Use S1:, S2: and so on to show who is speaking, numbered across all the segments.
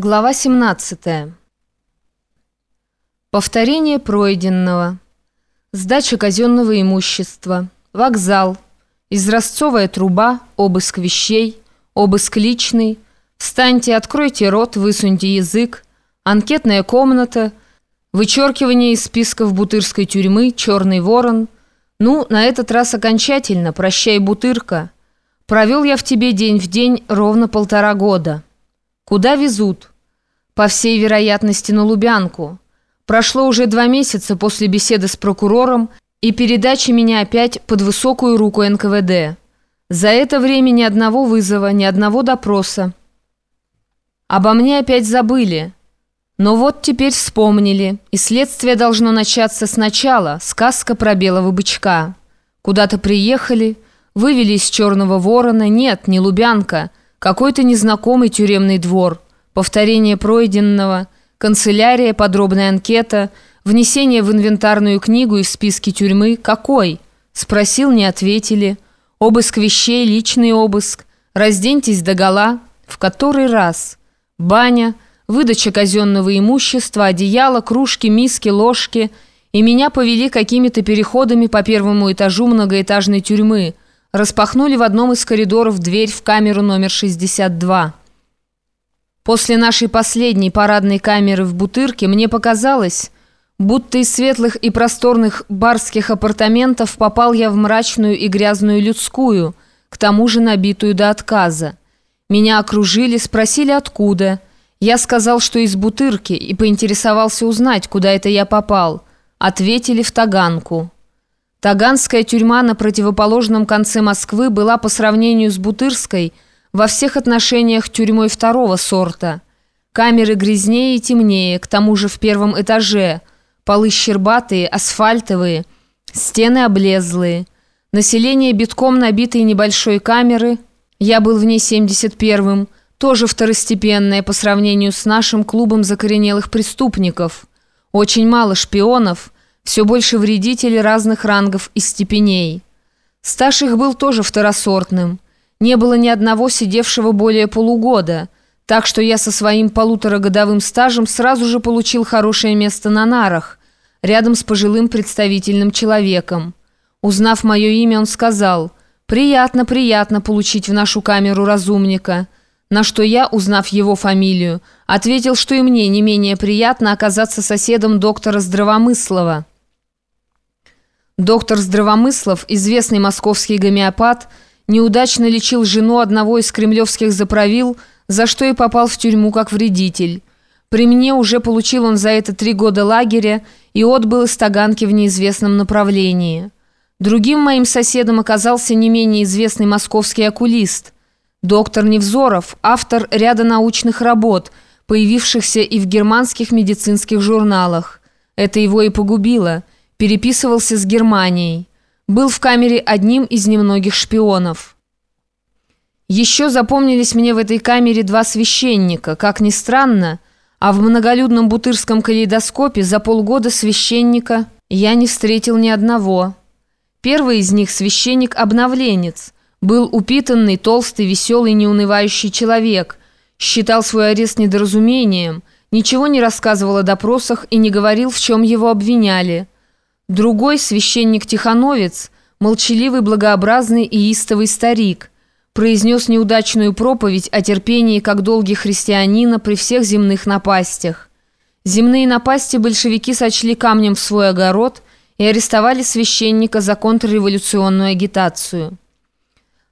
S1: Глава 17. Повторение пройденного. Сдача казенного имущества. Вокзал. Изразцовая труба. Обыск вещей. Обыск личный. Встаньте, откройте рот, высуньте язык. Анкетная комната. Вычеркивание из списков Бутырской тюрьмы. Черный ворон. Ну, на этот раз окончательно. Прощай, Бутырка. Провел я в тебе день в день ровно полтора года. Куда везут? По всей вероятности, на Лубянку. Прошло уже два месяца после беседы с прокурором и передачи меня опять под высокую руку НКВД. За это время ни одного вызова, ни одного допроса. Обо мне опять забыли. Но вот теперь вспомнили, и следствие должно начаться сначала, сказка про белого бычка. Куда-то приехали, вывели из черного ворона, нет, не Лубянка, какой-то незнакомый тюремный двор, повторение пройденного, канцелярия, подробная анкета, внесение в инвентарную книгу и в списки тюрьмы. Какой? Спросил, не ответили. Обыск вещей, личный обыск. Разденьтесь догола. В который раз? Баня, выдача казенного имущества, одеяло, кружки, миски, ложки. И меня повели какими-то переходами по первому этажу многоэтажной тюрьмы – распахнули в одном из коридоров дверь в камеру номер 62. После нашей последней парадной камеры в Бутырке мне показалось, будто из светлых и просторных барских апартаментов попал я в мрачную и грязную людскую, к тому же набитую до отказа. Меня окружили, спросили откуда. Я сказал, что из Бутырки, и поинтересовался узнать, куда это я попал. Ответили в Таганку. Таганская тюрьма на противоположном конце Москвы была по сравнению с Бутырской во всех отношениях тюрьмой второго сорта. Камеры грязнее и темнее, к тому же в первом этаже. Полы щербатые, асфальтовые, стены облезлые. Население битком набитой небольшой камеры, я был в ней 71-м, тоже второстепенное по сравнению с нашим клубом закоренелых преступников. Очень мало шпионов – все больше вредителей разных рангов и степеней. Стаж их был тоже второсортным. Не было ни одного сидевшего более полугода, так что я со своим полуторагодовым стажем сразу же получил хорошее место на нарах, рядом с пожилым представительным человеком. Узнав мое имя, он сказал «Приятно, приятно получить в нашу камеру разумника», на что я, узнав его фамилию, ответил, что и мне не менее приятно оказаться соседом доктора Здравомыслова. Доктор Здравомыслов, известный московский гомеопат, неудачно лечил жену одного из кремлевских заправил, за что и попал в тюрьму как вредитель. При мне уже получил он за это три года лагеря и отбыл из Таганки в неизвестном направлении. Другим моим соседом оказался не менее известный московский окулист. Доктор Невзоров, автор ряда научных работ, появившихся и в германских медицинских журналах. Это его и погубило – переписывался с Германией, был в камере одним из немногих шпионов. Еще запомнились мне в этой камере два священника, как ни странно, а в многолюдном бутырском калейдоскопе за полгода священника я не встретил ни одного. Первый из них священник-обновленец, был упитанный, толстый, веселый, неунывающий человек, считал свой арест недоразумением, ничего не рассказывал о допросах и не говорил, в чем его обвиняли – Другой священник-тихоновец, молчаливый, благообразный и истовый старик, произнес неудачную проповедь о терпении как долге христианина при всех земных напастях. Земные напасти большевики сочли камнем в свой огород и арестовали священника за контрреволюционную агитацию.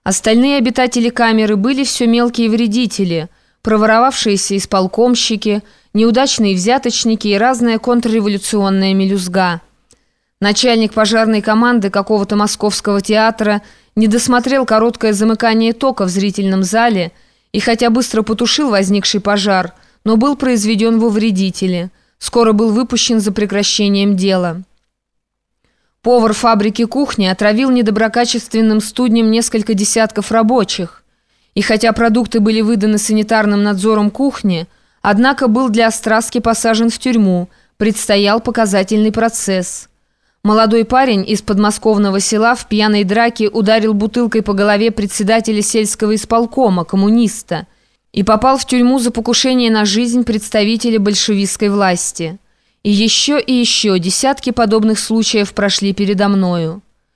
S1: Остальные обитатели камеры были все мелкие вредители, проворовавшиеся исполкомщики, неудачные взяточники и разная контрреволюционная мелюзга – Начальник пожарной команды какого-то московского театра не досмотрел короткое замыкание тока в зрительном зале и хотя быстро потушил возникший пожар, но был произведен во вредители. Скоро был выпущен за прекращением дела. Повар фабрики кухни отравил недоброкачественным студнем несколько десятков рабочих. И хотя продукты были выданы санитарным надзором кухни, однако был для остраски посажен в тюрьму, предстоял показательный процесс – Молодой парень из подмосковного села в пьяной драке ударил бутылкой по голове председателя сельского исполкома, коммуниста. и попал в тюрьму за покушение на жизнь представителя большевистской власти. Еще и еще десятки подобных случаев прошли передо мною.